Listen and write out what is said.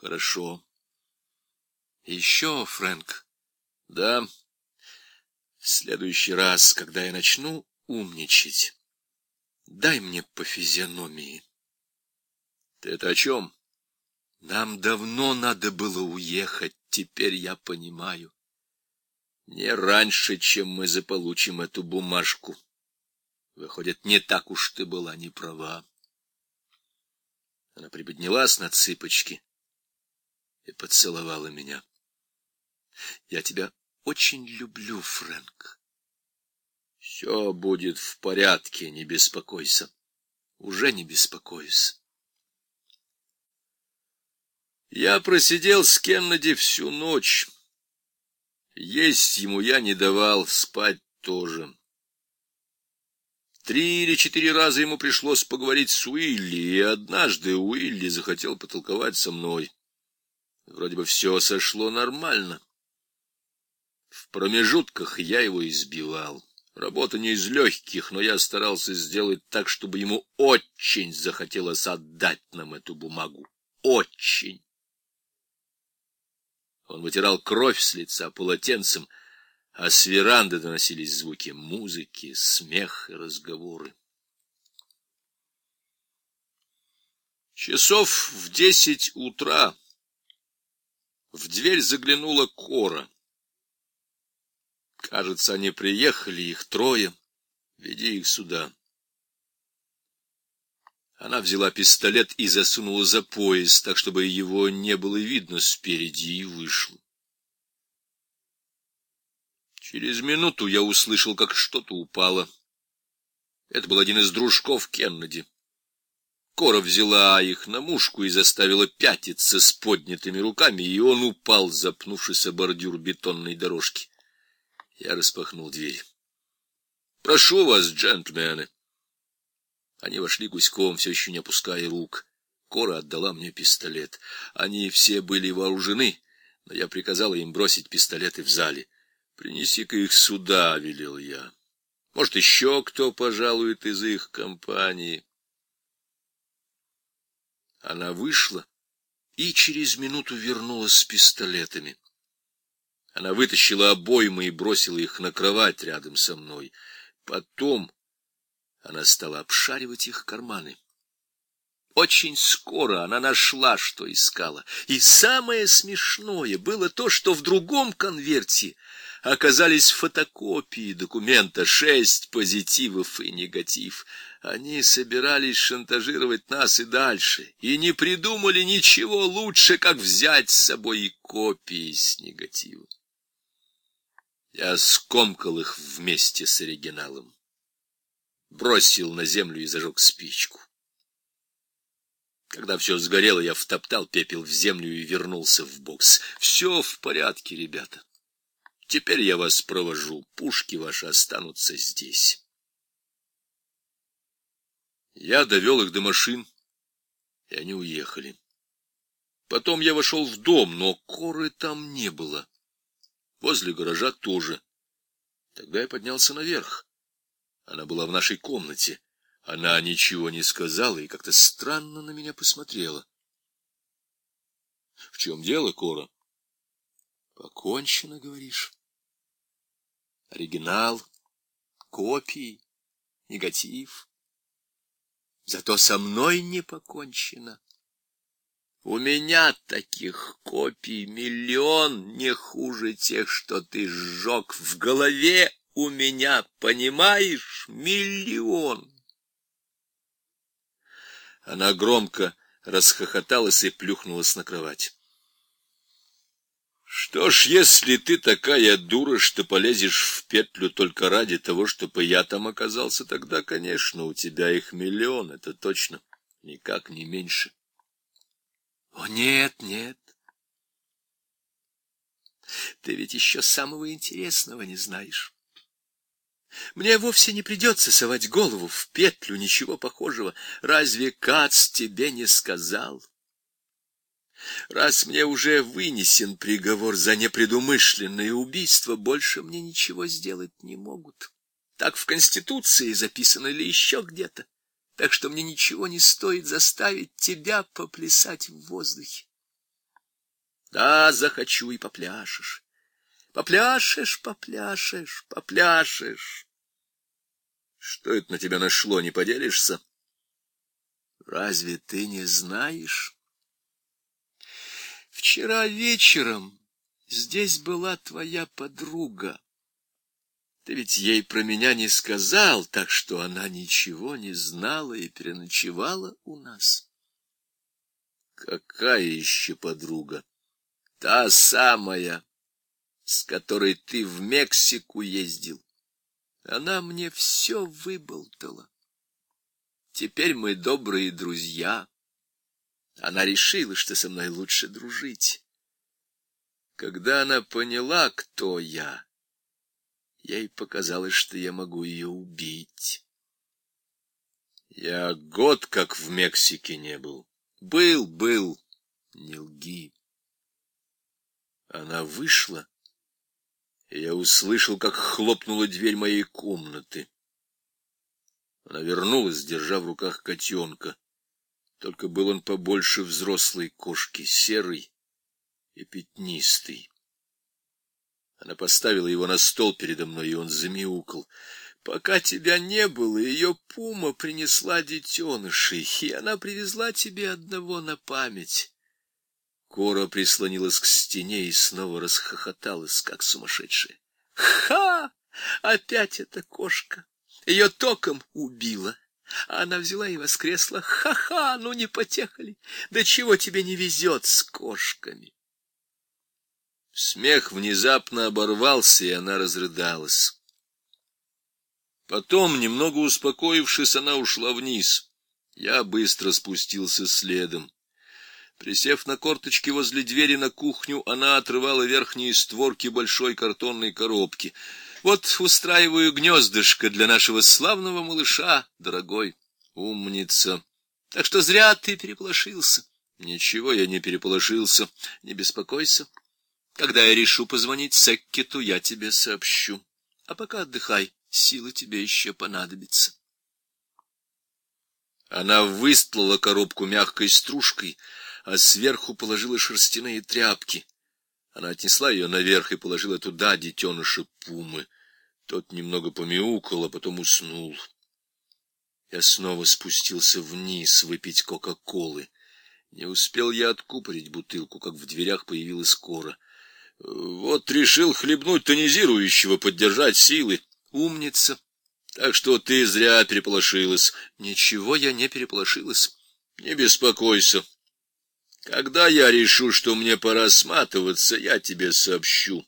Хорошо. Еще, Фрэнк. Да. В следующий раз, когда я начну умничать, дай мне по физиономии. Ты это о чем? Нам давно надо было уехать, теперь я понимаю. Не раньше, чем мы заполучим эту бумажку. Выходит, не так уж ты была не права. Она приподнялась на цыпочки и поцеловала меня. Я тебя очень люблю, Фрэнк. Все будет в порядке, не беспокойся. Уже не беспокоюсь. Я просидел с Кеннеди всю ночь. Есть ему я не давал, спать тоже. Три или четыре раза ему пришлось поговорить с Уилли, и однажды Уилли захотел потолковать со мной. Вроде бы все сошло нормально. В промежутках я его избивал. Работа не из легких, но я старался сделать так, чтобы ему очень захотелось отдать нам эту бумагу. Очень. Он вытирал кровь с лица полотенцем, а с веранды доносились звуки музыки, смех и разговоры. Часов в десять утра в дверь заглянула Кора. Кажется, они приехали, их трое. Веди их сюда. Она взяла пистолет и засунула за пояс, так, чтобы его не было видно спереди, и вышла. Через минуту я услышал, как что-то упало. Это был один из дружков Кеннеди. Кора взяла их на мушку и заставила пятиться с поднятыми руками, и он упал, запнувшись о бордюр бетонной дорожки. Я распахнул дверь. — Прошу вас, джентльмены. Они вошли гуськом, все еще не опуская рук. Кора отдала мне пистолет. Они все были вооружены, но я приказала им бросить пистолеты в зале. «Принеси-ка их сюда», — велел я. «Может, еще кто пожалует из их компании?» Она вышла и через минуту вернулась с пистолетами. Она вытащила обоймы и бросила их на кровать рядом со мной. Потом она стала обшаривать их карманы. Очень скоро она нашла, что искала. И самое смешное было то, что в другом конверте оказались фотокопии документа, шесть позитивов и негатив. Они собирались шантажировать нас и дальше, и не придумали ничего лучше, как взять с собой и копии с негативом. Я скомкал их вместе с оригиналом бросил на землю и зажег спичку. Когда все сгорело, я втоптал пепел в землю и вернулся в бокс. Все в порядке, ребята. Теперь я вас провожу, пушки ваши останутся здесь. Я довел их до машин, и они уехали. Потом я вошел в дом, но коры там не было. Возле гаража тоже. Тогда я поднялся наверх. Она была в нашей комнате. Она ничего не сказала и как-то странно на меня посмотрела. — В чем дело, Кора? — Покончено, говоришь. Оригинал, копии, негатив. Зато со мной не покончено. У меня таких копий миллион, не хуже тех, что ты сжег в голове у меня, понимаешь, миллион. Она громко расхохоталась и плюхнулась на кровать. Что ж, если ты такая дура, что полезешь в петлю только ради того, чтобы я там оказался, тогда, конечно, у тебя их миллион, это точно, никак не меньше. О, нет, нет. Ты ведь еще самого интересного не знаешь. Мне вовсе не придется совать голову в петлю, ничего похожего. Разве Кац тебе не сказал? Раз мне уже вынесен приговор за непредумышленное убийство, больше мне ничего сделать не могут. Так в Конституции записано или еще где-то. Так что мне ничего не стоит заставить тебя поплясать в воздухе. Да, захочу и попляшешь. Попляшешь, попляшешь, попляшешь. Что это на тебя нашло, не поделишься? Разве ты не знаешь? Вчера вечером здесь была твоя подруга. Ты ведь ей про меня не сказал, так что она ничего не знала и переночевала у нас. Какая еще подруга? Та самая, с которой ты в Мексику ездил. Она мне все выболтала. Теперь мы добрые друзья. Она решила, что со мной лучше дружить. Когда она поняла, кто я, ей показалось, что я могу ее убить. Я год как в Мексике не был. Был, был, не лги. Она вышла, и я услышал, как хлопнула дверь моей комнаты. Она вернулась, держа в руках котенка. Только был он побольше взрослой кошки, серый и пятнистый. Она поставила его на стол передо мной, и он замяукал. Пока тебя не было, ее пума принесла детенышей, и она привезла тебе одного на память. Кора прислонилась к стене и снова расхохоталась, как сумасшедшая. Ха! Опять эта кошка! Ее током убила. А она взяла и воскресла. Ха-ха, ну не потехали. Да чего тебе не везет с кошками? Смех внезапно оборвался, и она разрыдалась. Потом, немного успокоившись, она ушла вниз. Я быстро спустился следом. Присев на корточки возле двери на кухню, она отрывала верхние створки большой картонной коробки. Вот устраиваю гнездышко для нашего славного малыша, дорогой. Умница. Так что зря ты переполошился. Ничего я не переполошился. Не беспокойся. Когда я решу позвонить Секкету, я тебе сообщу. А пока отдыхай, силы тебе еще понадобятся. Она выстлала коробку мягкой стружкой, а сверху положила шерстяные тряпки. Она отнесла ее наверх и положила туда детеныша пумы. Тот немного помяукал, а потом уснул. Я снова спустился вниз выпить кока-колы. Не успел я откупорить бутылку, как в дверях появилась Кора. Вот решил хлебнуть тонизирующего, поддержать силы. Умница. Так что ты зря переполошилась. Ничего я не переполошилась. Не беспокойся. Когда я решу, что мне пора сматываться, я тебе сообщу.